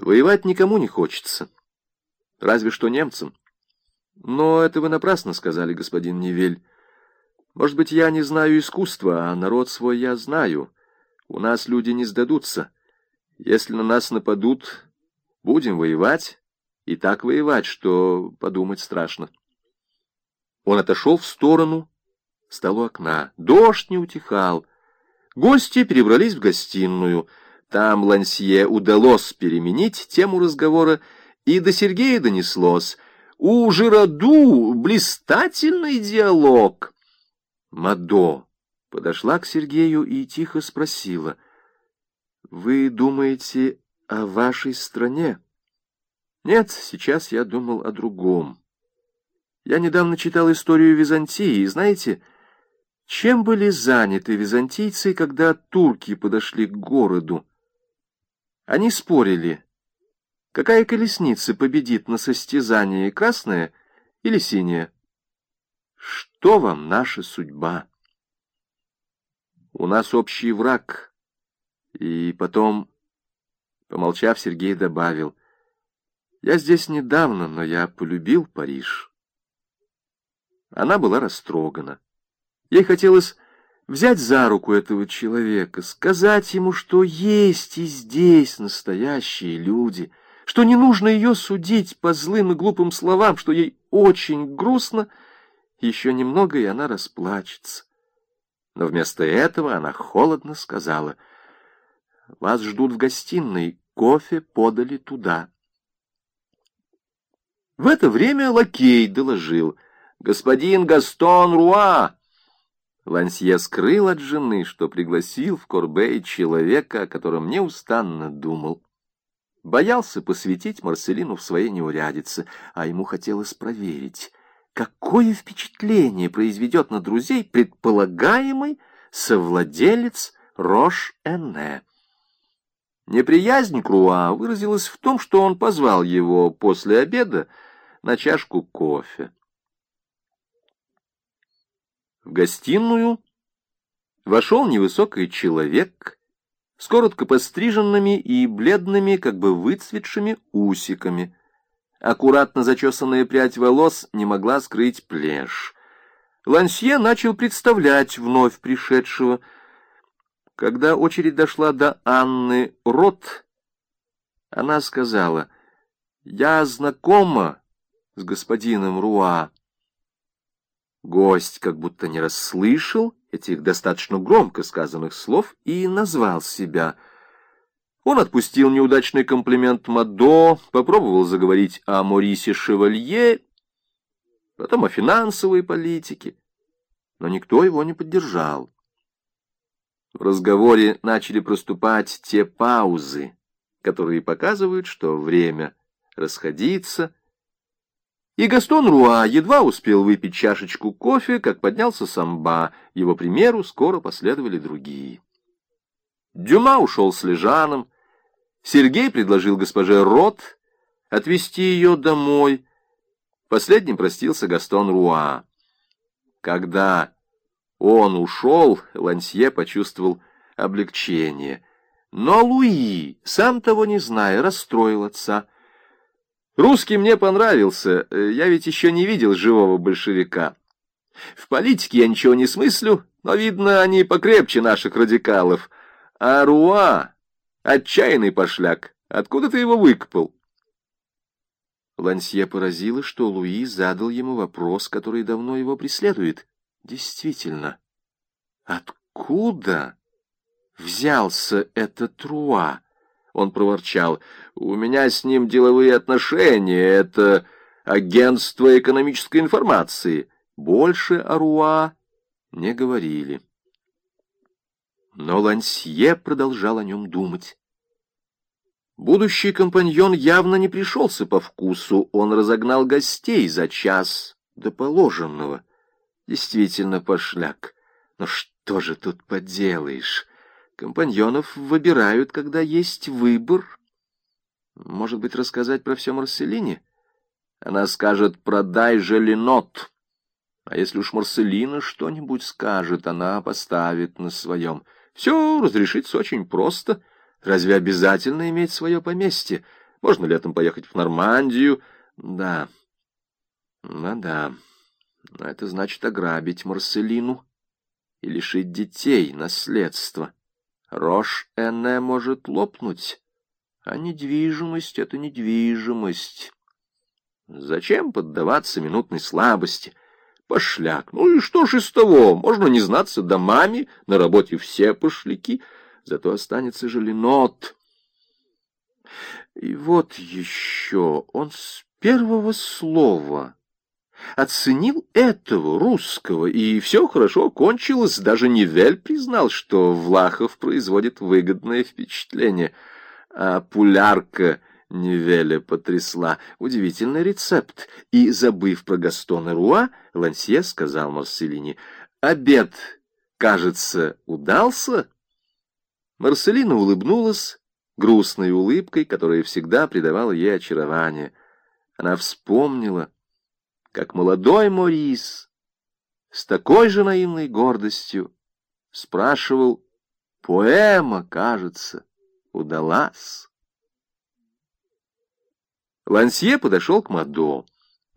Воевать никому не хочется. Разве что немцам. Но это вы напрасно сказали, господин Невель. Может быть, я не знаю искусства, а народ свой я знаю. У нас люди не сдадутся. Если на нас нападут, будем воевать, и так воевать, что подумать страшно. Он отошел в сторону, стал у окна. Дождь не утихал. Гости перебрались в гостиную. Там Лансье удалось переменить тему разговора, и до Сергея донеслось. У Жираду блистательный диалог. Мадо подошла к Сергею и тихо спросила. «Вы думаете о вашей стране?» «Нет, сейчас я думал о другом. Я недавно читал историю Византии, и знаете, чем были заняты византийцы, когда турки подошли к городу? Они спорили, какая колесница победит на состязании, красная или синяя. Что вам наша судьба? У нас общий враг. И потом, помолчав, Сергей добавил, я здесь недавно, но я полюбил Париж. Она была растрогана. Ей хотелось взять за руку этого человека, сказать ему, что есть и здесь настоящие люди, что не нужно ее судить по злым и глупым словам, что ей очень грустно, еще немного, и она расплачется. Но вместо этого она холодно сказала, «Вас ждут в гостиной, кофе подали туда». В это время лакей доложил, «Господин Гастон Руа!» Лансье скрыл от жены, что пригласил в Корбей человека, о котором неустанно думал. Боялся посвятить Марселину в своей неурядице, а ему хотелось проверить, какое впечатление произведет на друзей предполагаемый совладелец Рош-Энне. Неприязнь Круа выразилась в том, что он позвал его после обеда на чашку кофе. В гостиную вошел невысокий человек с коротко постриженными и бледными, как бы выцветшими усиками. Аккуратно зачесанная прядь волос не могла скрыть плешь. Лансье начал представлять вновь пришедшего. Когда очередь дошла до Анны Рот, она сказала, «Я знакома с господином Руа». Гость как будто не расслышал этих достаточно громко сказанных слов и назвал себя. Он отпустил неудачный комплимент Мадо, попробовал заговорить о Морисе Шевалье, потом о финансовой политике, но никто его не поддержал. В разговоре начали проступать те паузы, которые показывают, что время расходиться — и Гастон Руа едва успел выпить чашечку кофе, как поднялся самба. Его примеру скоро последовали другие. Дюма ушел с Лежаном. Сергей предложил госпоже Рот отвезти ее домой. Последним простился Гастон Руа. Когда он ушел, Лансье почувствовал облегчение. Но Луи, сам того не зная, расстроил отца. Русский мне понравился, э, я ведь еще не видел живого большевика. В политике я ничего не смыслю, но, видно, они покрепче наших радикалов. А Руа — отчаянный пошляк. Откуда ты его выкопал? Лансье поразило, что Луи задал ему вопрос, который давно его преследует. Действительно, откуда взялся этот Руа? Он проворчал. «У меня с ним деловые отношения. Это агентство экономической информации. Больше о Руа не говорили». Но Лансье продолжал о нем думать. Будущий компаньон явно не пришелся по вкусу. Он разогнал гостей за час до положенного. Действительно пошляк. Но что же тут поделаешь? Компаньонов выбирают, когда есть выбор. Может быть, рассказать про все Марселине? Она скажет «продай же Ленот». А если уж Марселина что-нибудь скажет, она поставит на своем. Все разрешится очень просто. Разве обязательно иметь свое поместье? Можно летом поехать в Нормандию. Да, ну да, но это значит ограбить Марселину и лишить детей наследства. Рош-Эне может лопнуть, а недвижимость — это недвижимость. Зачем поддаваться минутной слабости? Пошляк. Ну и что ж из того? Можно не знаться домами, на работе все пошляки, зато останется же Ленот. И вот еще он с первого слова оценил этого русского, и все хорошо кончилось. Даже Невель признал, что Влахов производит выгодное впечатление. А пулярка Невеля потрясла. Удивительный рецепт. И, забыв про Гастона Руа, Лансье сказал Марселине, «Обед, кажется, удался?» Марселина улыбнулась грустной улыбкой, которая всегда придавала ей очарование. Она вспомнила, как молодой Морис с такой же наивной гордостью спрашивал, «Поэма, кажется, удалась». Лансье подошел к Мадо.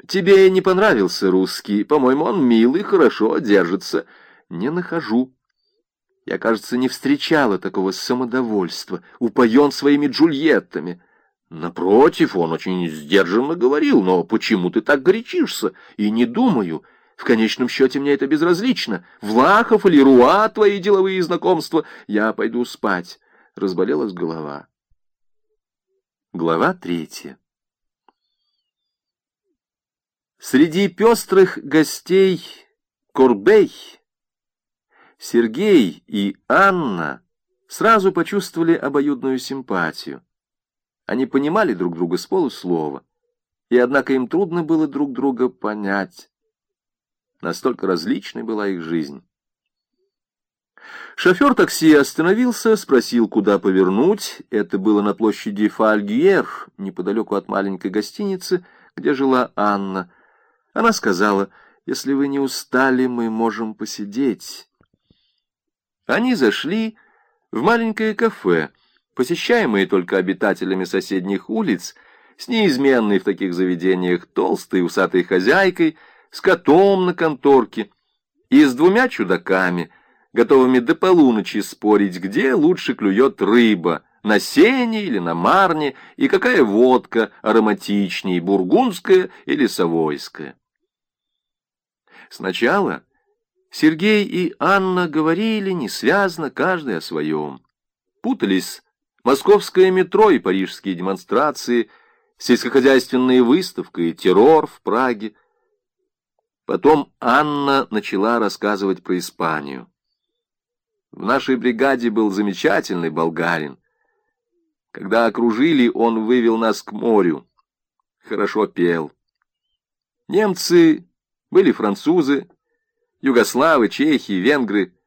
«Тебе не понравился русский? По-моему, он милый, хорошо держится». «Не нахожу». Я, кажется, не встречала такого самодовольства, упоен своими Джульеттами. Напротив, он очень сдержанно говорил, но почему ты так горячишься? И не думаю. В конечном счете мне это безразлично. Влахов или Руа твои деловые знакомства. Я пойду спать. Разболелась голова. Глава третья. Среди пестрых гостей Корбей, Сергей и Анна сразу почувствовали обоюдную симпатию. Они понимали друг друга с полуслова, и однако им трудно было друг друга понять. Настолько различной была их жизнь. Шофер такси остановился, спросил, куда повернуть. Это было на площади Фальгьер, неподалеку от маленькой гостиницы, где жила Анна. Она сказала, если вы не устали, мы можем посидеть. Они зашли в маленькое кафе, посещаемые только обитателями соседних улиц, с неизменной в таких заведениях толстой усатой хозяйкой, с котом на конторке и с двумя чудаками, готовыми до полуночи спорить, где лучше клюет рыба, на сене или на марне, и какая водка ароматичнее, бургундская или совойская. Сначала Сергей и Анна говорили несвязно, каждый о своем. Путались Московское метро и парижские демонстрации, сельскохозяйственная выставка и террор в Праге. Потом Анна начала рассказывать про Испанию. В нашей бригаде был замечательный болгарин. Когда окружили, он вывел нас к морю. Хорошо пел. Немцы были французы, югославы, чехи, венгры.